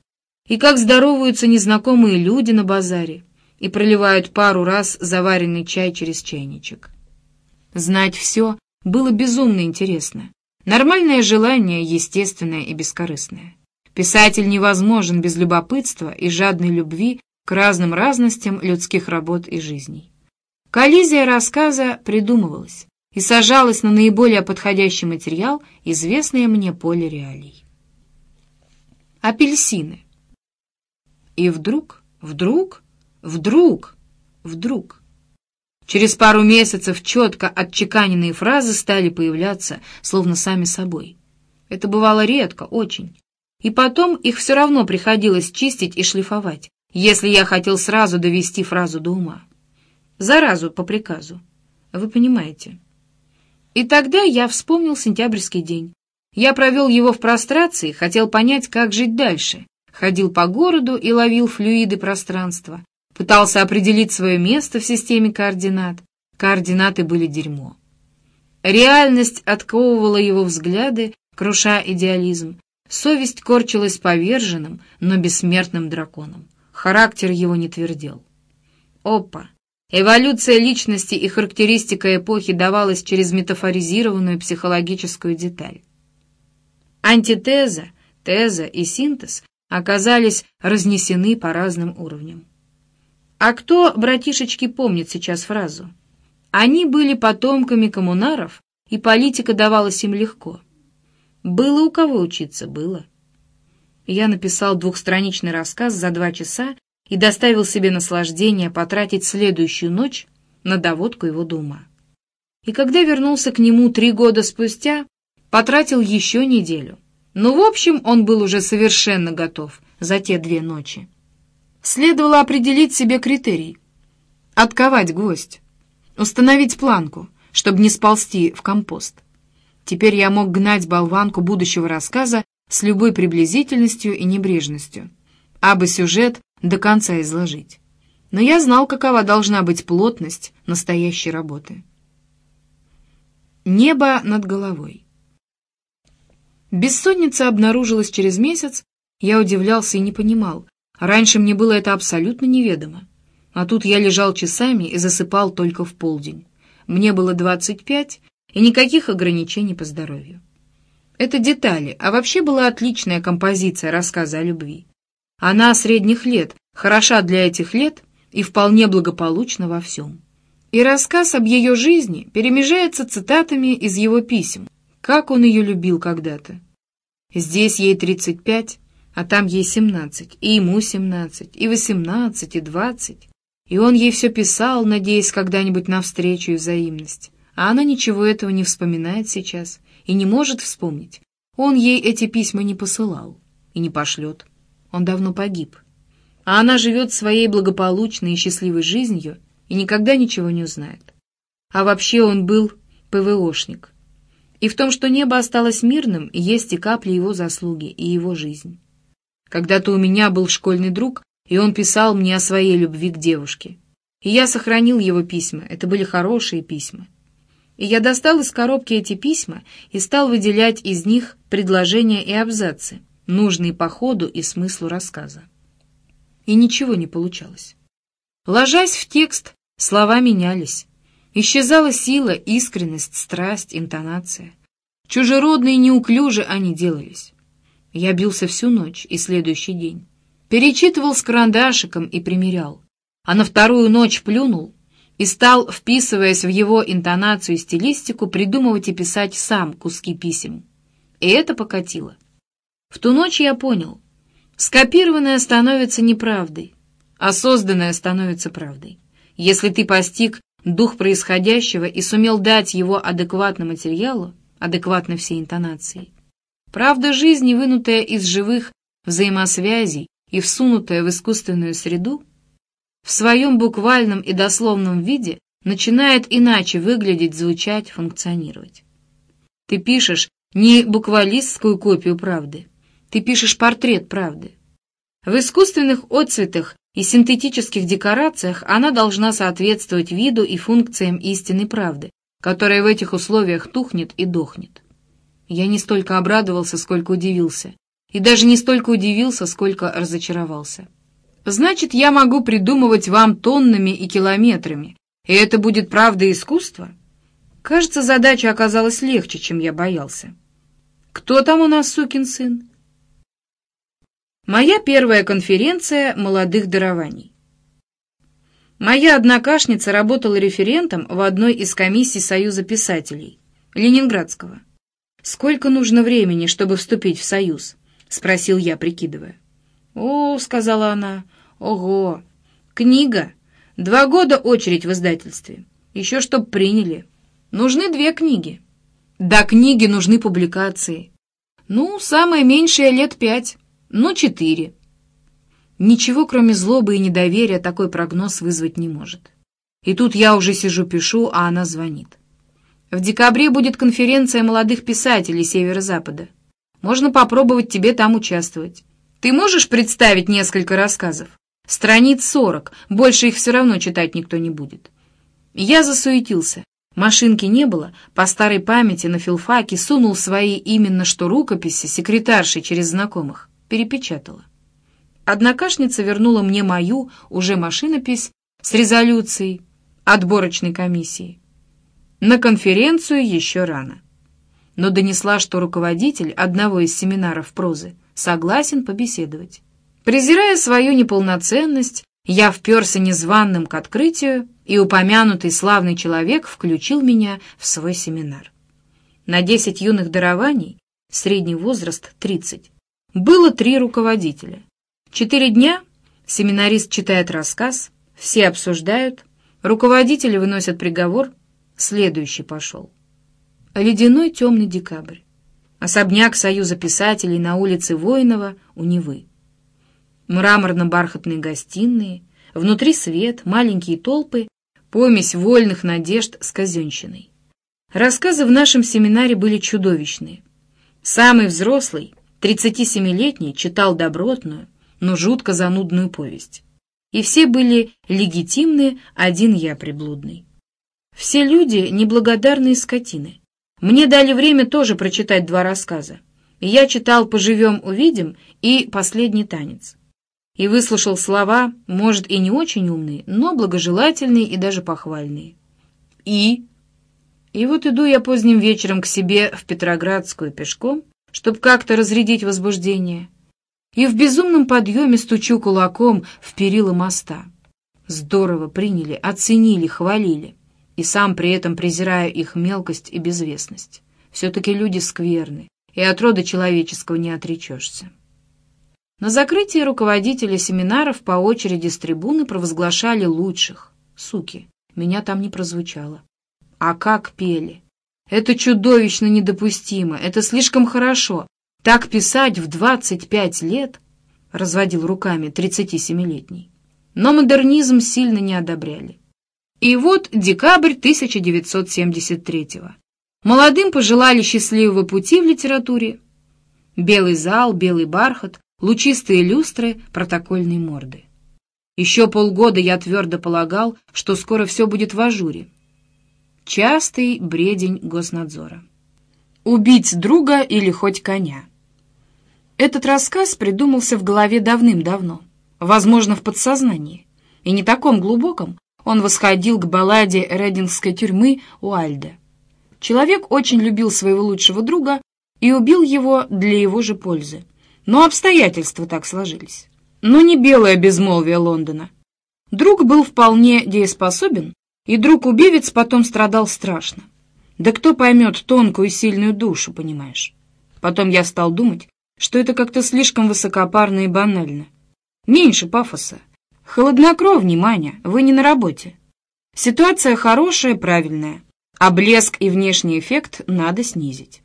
и как здороваются незнакомые люди на базаре и проливают пару раз заваренный чай через чайничек. Знать все было безумно интересно. Нормальное желание, естественное и бескорыстное. Писатель невозможен без любопытства и жадной любви к разным разностям людских работ и жизней. Коллизия рассказа придумывалась и сажалась на наиболее подходящий материал, известное мне поле реалий. Апельсины. И вдруг, вдруг, вдруг, вдруг... Через пару месяцев четко отчеканенные фразы стали появляться, словно сами собой. Это бывало редко, очень. И потом их все равно приходилось чистить и шлифовать, если я хотел сразу довести фразу до ума. Заразу по приказу. Вы понимаете. И тогда я вспомнил сентябрьский день. Я провел его в прострации, хотел понять, как жить дальше. Ходил по городу и ловил флюиды пространства. Пытался определить свое место в системе координат. Координаты были дерьмо. Реальность отковывала его взгляды, круша идеализм. Совесть корчилась поверженным, но бессмертным драконом. Характер его не твердел. Опа! Эволюция личности и характеристика эпохи давалась через метафоризированную психологическую деталь. Антитеза, теза и синтез оказались разнесены по разным уровням. А кто, братишечки, помнит сейчас фразу? Они были потомками коммунаров, и политика давалась им легко. Было у кого учиться, было. Я написал двухстраничный рассказ за два часа и доставил себе наслаждение потратить следующую ночь на доводку его дома. И когда вернулся к нему три года спустя, потратил еще неделю. Но, в общем, он был уже совершенно готов за те две ночи. Следовало определить себе критерий. Отковать гвоздь. Установить планку, чтобы не сползти в компост. Теперь я мог гнать болванку будущего рассказа с любой приблизительностью и небрежностью. Абы сюжет до конца изложить. Но я знал, какова должна быть плотность настоящей работы. Небо над головой. Бессонница обнаружилась через месяц, я удивлялся и не понимал. Раньше мне было это абсолютно неведомо. А тут я лежал часами и засыпал только в полдень. Мне было двадцать пять, и никаких ограничений по здоровью. Это детали, а вообще была отличная композиция рассказа о любви. Она средних лет, хороша для этих лет и вполне благополучна во всем. И рассказ об ее жизни перемежается цитатами из его писем, как он ее любил когда-то. Здесь ей 35, а там ей 17, и ему 17, и 18, и 20. И он ей все писал, надеясь когда-нибудь навстречу и взаимность. А она ничего этого не вспоминает сейчас и не может вспомнить. Он ей эти письма не посылал и не пошлет. Он давно погиб. А она живет своей благополучной и счастливой жизнью и никогда ничего не узнает. А вообще он был ПВОшник. И в том, что небо осталось мирным, есть и капли его заслуги, и его жизнь. Когда-то у меня был школьный друг, и он писал мне о своей любви к девушке. И я сохранил его письма, это были хорошие письма. И я достал из коробки эти письма и стал выделять из них предложения и абзацы, нужные по ходу и смыслу рассказа. И ничего не получалось. Ложась в текст, слова менялись. Исчезала сила, искренность, страсть, интонация. Чужеродные неуклюже они делались. Я бился всю ночь и следующий день. Перечитывал с карандашиком и примерял. А на вторую ночь плюнул и стал, вписываясь в его интонацию и стилистику, придумывать и писать сам куски писем. И это покатило. В ту ночь я понял, скопированное становится неправдой, а созданное становится правдой. Если ты постиг дух происходящего и сумел дать его адекватно материалу, адекватно всей интонации. Правда жизни, вынутая из живых взаимосвязей и всунутая в искусственную среду, в своем буквальном и дословном виде начинает иначе выглядеть, звучать, функционировать. Ты пишешь не буквалистскую копию правды, ты пишешь портрет правды. В искусственных отцветах и синтетических декорациях она должна соответствовать виду и функциям истинной правды, которая в этих условиях тухнет и дохнет. Я не столько обрадовался, сколько удивился, и даже не столько удивился, сколько разочаровался. Значит, я могу придумывать вам тоннами и километрами, и это будет правда искусства? Кажется, задача оказалась легче, чем я боялся. Кто там у нас сукин сын? Моя первая конференция молодых дарований. Моя однокашница работала референтом в одной из комиссий Союза писателей, Ленинградского. «Сколько нужно времени, чтобы вступить в Союз?» — спросил я, прикидывая. «О, — сказала она, — ого, книга. Два года очередь в издательстве. Еще чтоб приняли. Нужны две книги. Да, книги нужны публикации. Ну, самое меньшее лет пять». Ну, четыре. Ничего, кроме злобы и недоверия, такой прогноз вызвать не может. И тут я уже сижу, пишу, а она звонит. В декабре будет конференция молодых писателей Северо-Запада. Можно попробовать тебе там участвовать. Ты можешь представить несколько рассказов? Страниц сорок, больше их все равно читать никто не будет. Я засуетился. Машинки не было, по старой памяти на филфаке сунул свои именно что рукописи секретарши через знакомых перепечатала. Однокашница вернула мне мою, уже машинопись, с резолюцией отборочной комиссии. На конференцию еще рано. Но донесла, что руководитель одного из семинаров прозы согласен побеседовать. Презирая свою неполноценность, я вперся незваным к открытию, и упомянутый славный человек включил меня в свой семинар. На десять юных дарований, средний возраст — тридцать, было три руководителя. Четыре дня семинарист читает рассказ, все обсуждают, руководители выносят приговор, следующий пошел. Ледяной темный декабрь. Особняк Союза писателей на улице Воинова у Невы. Мраморно-бархатные гостиные, внутри свет, маленькие толпы, помесь вольных надежд с казенщиной. Рассказы в нашем семинаре были чудовищные. Самый взрослый, 37-летний читал добротную, но жутко занудную повесть. И все были легитимны, один я приблудный. Все люди — неблагодарные скотины. Мне дали время тоже прочитать два рассказа. я читал «Поживем, увидим» и «Последний танец». И выслушал слова, может, и не очень умные, но благожелательные и даже похвальные. И... И вот иду я поздним вечером к себе в Петроградскую пешком, чтобы как-то разрядить возбуждение, и в безумном подъеме стучу кулаком в перила моста. Здорово приняли, оценили, хвалили, и сам при этом презираю их мелкость и безвестность. Все-таки люди скверны, и от рода человеческого не отречешься. На закрытии руководители семинаров по очереди с трибуны провозглашали лучших. Суки, меня там не прозвучало. А как пели! Это чудовищно недопустимо, это слишком хорошо. Так писать в 25 лет, разводил руками 37-летний. Но модернизм сильно не одобряли. И вот декабрь 1973-го. Молодым пожелали счастливого пути в литературе. Белый зал, белый бархат, лучистые люстры, протокольные морды. Еще полгода я твердо полагал, что скоро все будет в ажуре. Частый бредень госнадзора. Убить друга или хоть коня. Этот рассказ придумался в голове давным-давно, возможно, в подсознании, и не таком глубоком он восходил к балладе Редингской тюрьмы Уальда. Человек очень любил своего лучшего друга и убил его для его же пользы. Но обстоятельства так сложились. Но не белое безмолвие Лондона. Друг был вполне дееспособен, и друг-убивец потом страдал страшно. Да кто поймет тонкую и сильную душу, понимаешь? Потом я стал думать, что это как-то слишком высокопарно и банально. Меньше пафоса. Холоднокровней, Маня, вы не на работе. Ситуация хорошая, правильная, а блеск и внешний эффект надо снизить.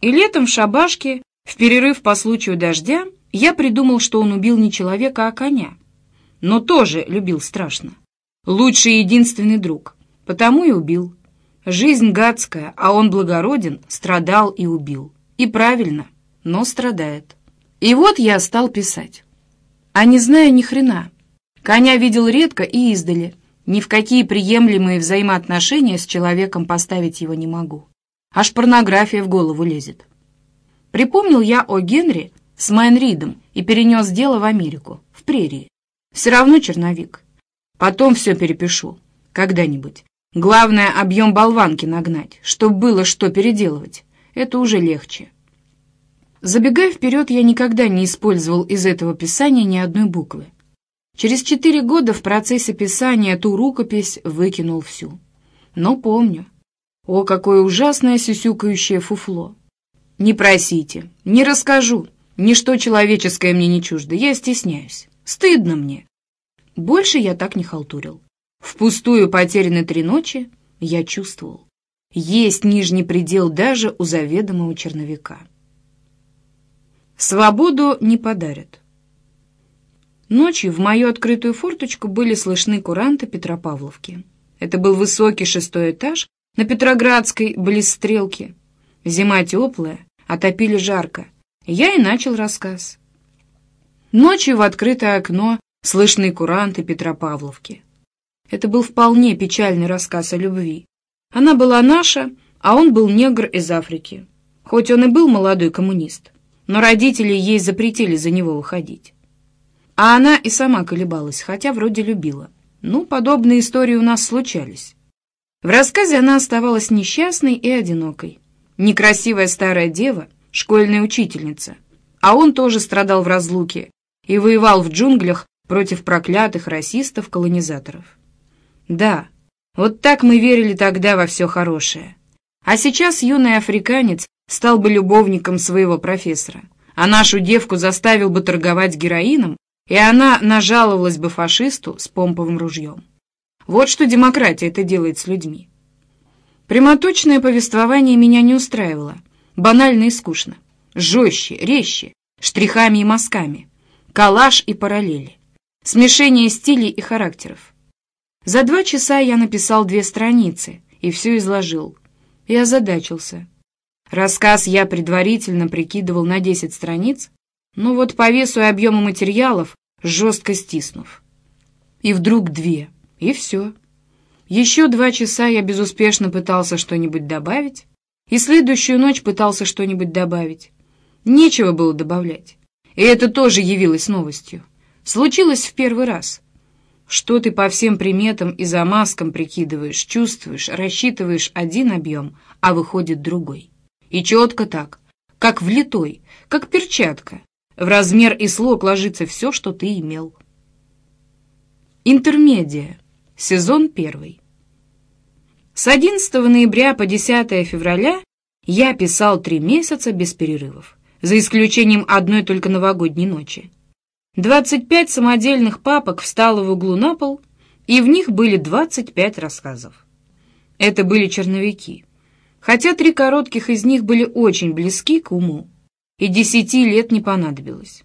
И летом в шабашке, в перерыв по случаю дождя, я придумал, что он убил не человека, а коня. Но тоже любил страшно. Лучший и единственный друг. Потому и убил. Жизнь гадская, а он благороден, страдал и убил. И правильно, но страдает. И вот я стал писать. А не зная ни хрена. Коня видел редко и издали. Ни в какие приемлемые взаимоотношения с человеком поставить его не могу. Аж порнография в голову лезет. Припомнил я о Генри с Майнридом и перенес дело в Америку, в прерии. Все равно черновик. Потом все перепишу. Когда-нибудь. Главное, объем болванки нагнать, чтобы было что переделывать. Это уже легче. Забегая вперед, я никогда не использовал из этого писания ни одной буквы. Через четыре года в процессе писания ту рукопись выкинул всю. Но помню. О, какое ужасное сюсюкающее фуфло! Не просите, не расскажу. Ничто человеческое мне не чуждо, я стесняюсь. Стыдно мне. Больше я так не халтурил. Впустую потеряны три ночи я чувствовал. Есть нижний предел даже у заведомого черновика. Свободу не подарят. Ночью в мою открытую форточку были слышны куранты Петропавловки. Это был высокий шестой этаж на Петроградской близ Зима теплая, отопили жарко. Я и начал рассказ. Ночью в открытое окно слышны куранты Петропавловки. Это был вполне печальный рассказ о любви. Она была наша, а он был негр из Африки. Хоть он и был молодой коммунист, но родители ей запретили за него выходить. А она и сама колебалась, хотя вроде любила. Ну, подобные истории у нас случались. В рассказе она оставалась несчастной и одинокой. Некрасивая старая дева, школьная учительница. А он тоже страдал в разлуке и воевал в джунглях против проклятых расистов-колонизаторов. Да, вот так мы верили тогда во все хорошее. А сейчас юный африканец стал бы любовником своего профессора, а нашу девку заставил бы торговать героином и она нажаловалась бы фашисту с помповым ружьем. Вот что демократия это делает с людьми. Прямоточное повествование меня не устраивало, банально и скучно. Жестче, резче, штрихами и мазками, коллаж и параллели, смешение стилей и характеров. За два часа я написал две страницы и все изложил, и озадачился. Рассказ я предварительно прикидывал на десять страниц, ну вот по весу и объему материалов, жестко стиснув. И вдруг две, и все. Еще два часа я безуспешно пытался что-нибудь добавить, и следующую ночь пытался что-нибудь добавить. Нечего было добавлять. И это тоже явилось новостью. Случилось в первый раз. Что ты по всем приметам и замазкам прикидываешь, чувствуешь, рассчитываешь один объем, а выходит другой. И четко так, как влитой, как перчатка, в размер и слог ложится все, что ты имел. Интермедия. Сезон первый. С 11 ноября по 10 февраля я писал три месяца без перерывов, за исключением одной только новогодней ночи. 25 самодельных папок встало в углу на пол, и в них были 25 рассказов. Это были черновики. хотя три коротких из них были очень близки к уму, и десяти лет не понадобилось.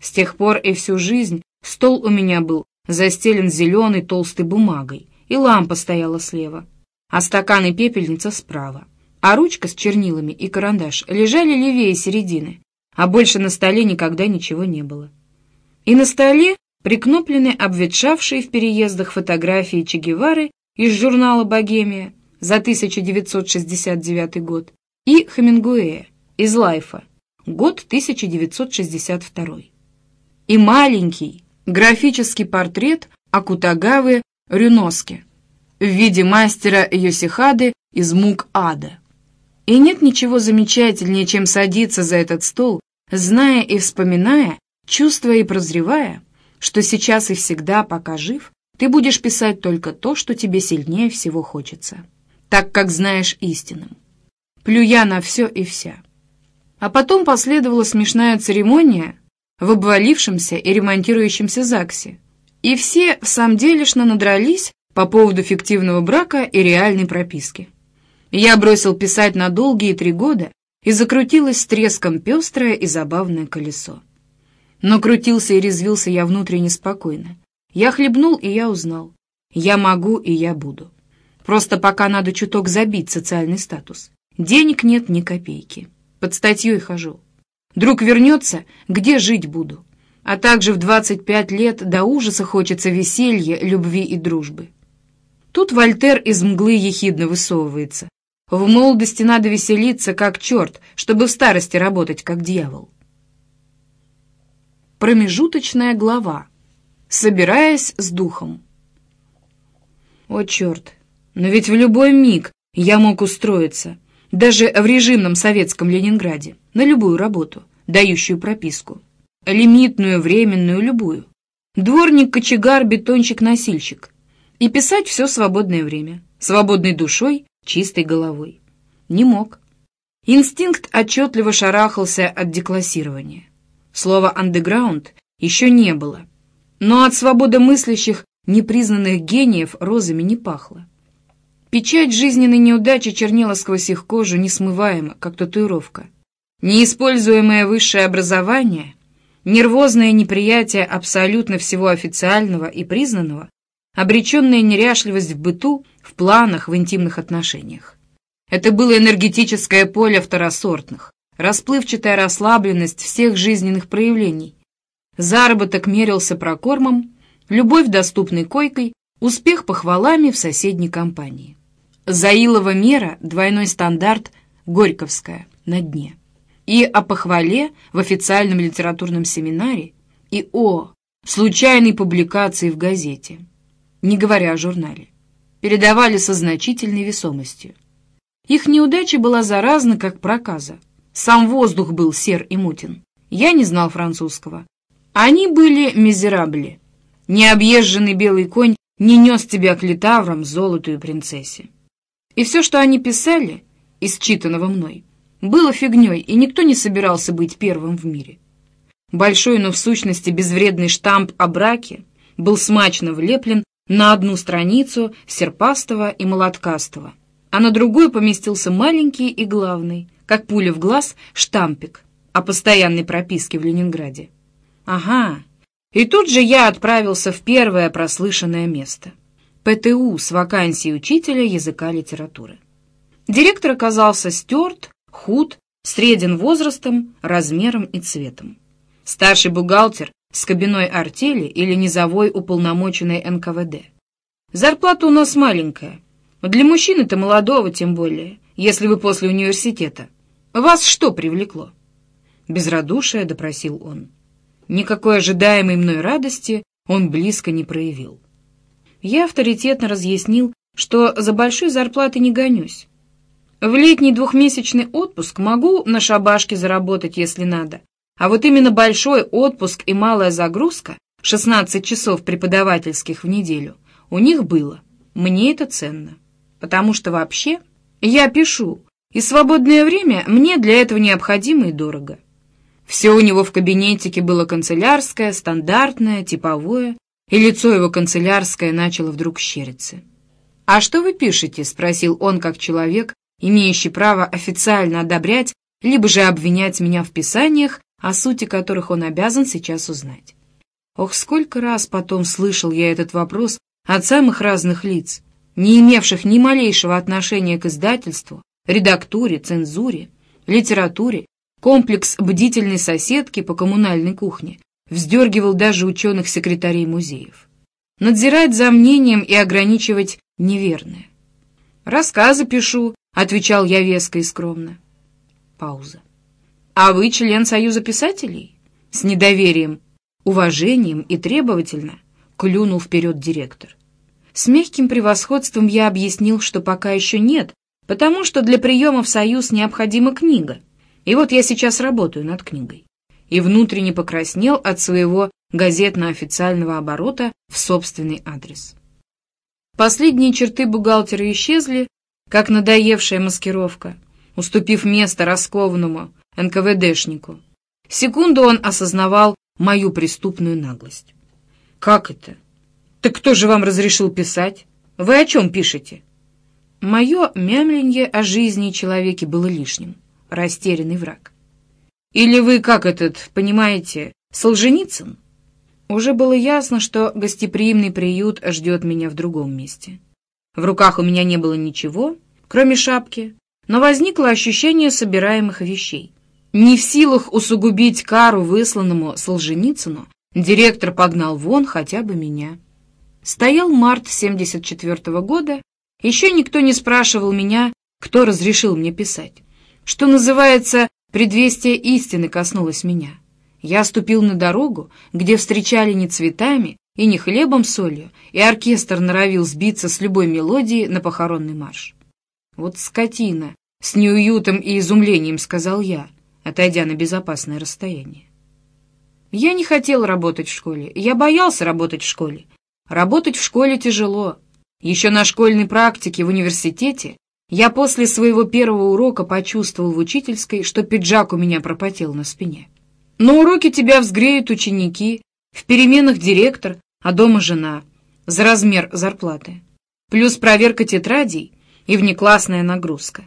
С тех пор и всю жизнь стол у меня был застелен зеленой толстой бумагой, и лампа стояла слева, а стакан и пепельница справа, а ручка с чернилами и карандаш лежали левее середины, а больше на столе никогда ничего не было. И на столе прикноплены обветшавшие в переездах фотографии Че Гевары из журнала «Богемия» за 1969 год и Хемингуэя из «Лайфа» год 1962. И маленький графический портрет Акутагавы Рюноски в виде мастера Йосихады из мук ада. И нет ничего замечательнее, чем садиться за этот стол, зная и вспоминая, чувствуя и прозревая, что сейчас и всегда, пока жив, ты будешь писать только то, что тебе сильнее всего хочется, так как знаешь истинным, плюя на все и вся. А потом последовала смешная церемония в обвалившемся и ремонтирующемся ЗАГСе, и все в самом делешно надрались по поводу фиктивного брака и реальной прописки. Я бросил писать на долгие три года, и закрутилось с треском пестрое и забавное колесо. Но крутился и резвился я внутренне спокойно. Я хлебнул, и я узнал. Я могу, и я буду. Просто пока надо чуток забить социальный статус. Денег нет ни копейки. Под статьей хожу. Друг вернется, где жить буду? А также в 25 лет до ужаса хочется веселья, любви и дружбы. Тут Вольтер из мглы ехидно высовывается. В молодости надо веселиться, как черт, чтобы в старости работать, как дьявол. Промежуточная глава. Собираясь с духом. О, черт! Но ведь в любой миг я мог устроиться, даже в режимном советском Ленинграде, на любую работу, дающую прописку. Лимитную, временную, любую. Дворник, кочегар, бетонщик, носильщик. И писать все свободное время, свободной душой, чистой головой. Не мог. Инстинкт отчетливо шарахался от деклассирования. Слова «андеграунд» еще не было, но от свободомыслящих, непризнанных гениев розами не пахло. Печать жизненной неудачи чернела сквозь их кожу несмываемо, как татуировка. Неиспользуемое высшее образование, нервозное неприятие абсолютно всего официального и признанного, обреченная неряшливость в быту, в планах, в интимных отношениях. Это было энергетическое поле второсортных, расплывчатая расслабленность всех жизненных проявлений. Заработок мерился прокормом, любовь доступной койкой, успех похвалами в соседней компании. Заилова мера, двойной стандарт, Горьковская, на дне. И о похвале в официальном литературном семинаре, и о случайной публикации в газете, не говоря о журнале, передавали со значительной весомостью. Их неудача была заразна, как проказа. Сам воздух был сер и мутен. Я не знал французского. Они были мизерабли. Необъезженный белый конь не нес тебя к литаврам, золотую принцессе. И все, что они писали, из читанного мной, было фигней, и никто не собирался быть первым в мире. Большой, но в сущности безвредный штамп о браке был смачно влеплен на одну страницу серпастого и молоткастого, а на другую поместился маленький и главный, как пуля в глаз, штампик о постоянной прописке в Ленинграде. Ага, и тут же я отправился в первое прослышанное место. ПТУ с вакансией учителя языка литературы. Директор оказался стерт, худ, среден возрастом, размером и цветом. Старший бухгалтер с кабиной артели или низовой уполномоченной НКВД. Зарплата у нас маленькая. Для мужчины-то молодого тем более, если вы после университета. «Вас что привлекло?» Безрадушие допросил он. Никакой ожидаемой мной радости он близко не проявил. Я авторитетно разъяснил, что за большой зарплатой не гонюсь. В летний двухмесячный отпуск могу на шабашке заработать, если надо. А вот именно большой отпуск и малая загрузка, 16 часов преподавательских в неделю, у них было. Мне это ценно. Потому что вообще я пишу, и свободное время мне для этого необходимо и дорого. Все у него в кабинетике было канцелярское, стандартное, типовое, и лицо его канцелярское начало вдруг щериться. «А что вы пишете?» — спросил он, как человек, имеющий право официально одобрять, либо же обвинять меня в писаниях, о сути которых он обязан сейчас узнать. Ох, сколько раз потом слышал я этот вопрос от самых разных лиц, не имевших ни малейшего отношения к издательству, редактуре, цензуре, литературе, комплекс бдительной соседки по коммунальной кухне вздергивал даже ученых-секретарей музеев. Надзирать за мнением и ограничивать неверное. «Рассказы пишу», — отвечал я веско и скромно. Пауза. «А вы член Союза писателей?» С недоверием, уважением и требовательно клюнул вперед директор. С мягким превосходством я объяснил, что пока еще нет, потому что для приема в Союз необходима книга. И вот я сейчас работаю над книгой. И внутренне покраснел от своего газетно-официального оборота в собственный адрес. Последние черты бухгалтера исчезли, как надоевшая маскировка, уступив место раскованному НКВДшнику. Секунду он осознавал мою преступную наглость. «Как это? Так кто же вам разрешил писать? Вы о чем пишете?» Мое мямленье о жизни и человеке было лишним. Растерянный враг. «Или вы, как этот, понимаете, Солженицын?» Уже было ясно, что гостеприимный приют ждет меня в другом месте. В руках у меня не было ничего, кроме шапки, но возникло ощущение собираемых вещей. Не в силах усугубить кару высланному Солженицыну, директор погнал вон хотя бы меня. Стоял март 74 -го года, еще никто не спрашивал меня, кто разрешил мне писать. Что называется, предвестие истины коснулось меня. Я ступил на дорогу, где встречали не цветами и не хлебом солью, и оркестр норовил сбиться с любой мелодии на похоронный марш. «Вот скотина!» — с неуютом и изумлением сказал я, отойдя на безопасное расстояние. Я не хотел работать в школе, я боялся работать в школе. Работать в школе тяжело. Еще на школьной практике в университете я после своего первого урока почувствовал в учительской, что пиджак у меня пропотел на спине. На уроке тебя взгреют ученики, в переменах директор, а дома жена, за размер зарплаты. Плюс проверка тетрадей и внеклассная нагрузка.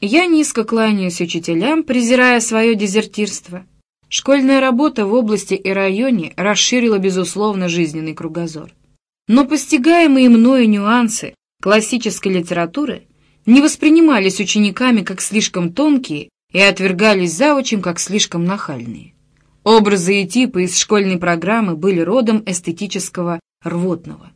Я низко кланяюсь учителям, презирая свое дезертирство. Школьная работа в области и районе расширила, безусловно, жизненный кругозор. Но постигаемые мною нюансы классической литературы не воспринимались учениками как слишком тонкие и отвергались заучим как слишком нахальные. Образы и типы из школьной программы были родом эстетического рвотного.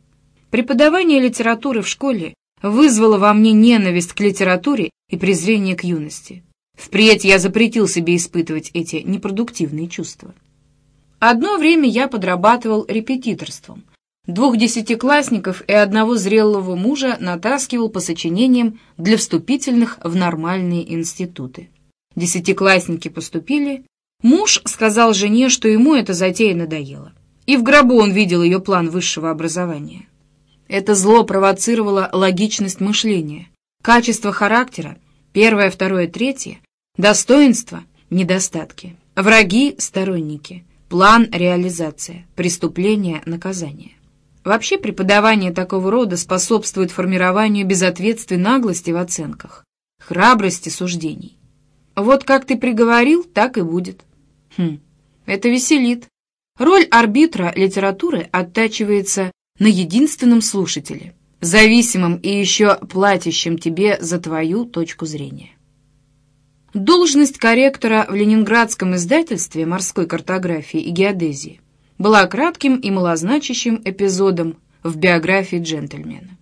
Преподавание литературы в школе вызвало во мне ненависть к литературе и презрение к юности. Впредь я запретил себе испытывать эти непродуктивные чувства. Одно время я подрабатывал репетиторством. Двух десятиклассников и одного зрелого мужа натаскивал по сочинениям для вступительных в нормальные институты. Десятиклассники поступили, Муж сказал жене, что ему эта затея надоела. И в гробу он видел ее план высшего образования. Это зло провоцировало логичность мышления, качество характера, первое, второе, третье, достоинства, недостатки, враги, сторонники, план, реализация, преступление, наказание. Вообще преподавание такого рода способствует формированию безответственной наглости в оценках, храбрости суждений. Вот как ты приговорил, так и будет. Хм, это веселит. Роль арбитра литературы оттачивается на единственном слушателе, зависимом и еще платящем тебе за твою точку зрения. Должность корректора в ленинградском издательстве морской картографии и геодезии была кратким и малозначащим эпизодом в биографии джентльмена.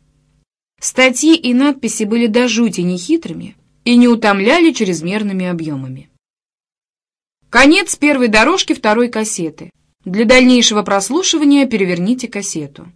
Статьи и надписи были до жути нехитрыми и не утомляли чрезмерными объемами. Конец первой дорожки второй кассеты. Для дальнейшего прослушивания переверните кассету.